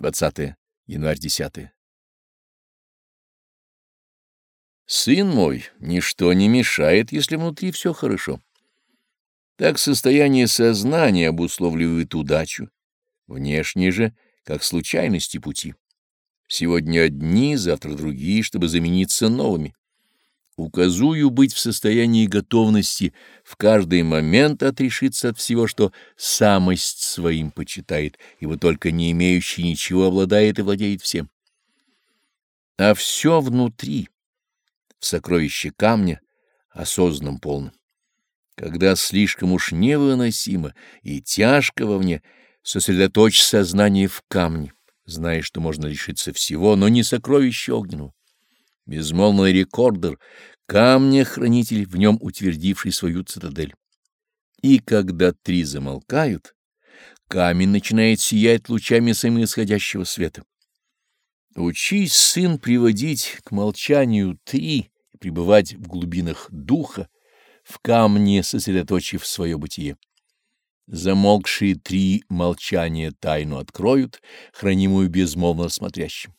20 январь 10. Сын мой, ничто не мешает, если внутри все хорошо. Так состояние сознания обусловливает удачу, внешне же, как случайности пути. Сегодня одни, завтра другие, чтобы замениться новыми. Указую быть в состоянии готовности в каждый момент отрешиться от всего, что самость своим почитает, ибо только не имеющий ничего обладает и владеет всем. А все внутри, в сокровище камня, осознанном полном. Когда слишком уж невыносимо и тяжко вовне, сосредоточь сознание в камне, зная, что можно лишиться всего, но не сокровища огненного безмолвный рекордер, камня-хранитель, в нем утвердивший свою цитадель. И когда три замолкают, камень начинает сиять лучами самоисходящего света. Учись, сын, приводить к молчанию три и пребывать в глубинах духа, в камне сосредоточив свое бытие. Замолкшие три молчания тайну откроют, хранимую безмолвно смотрящим.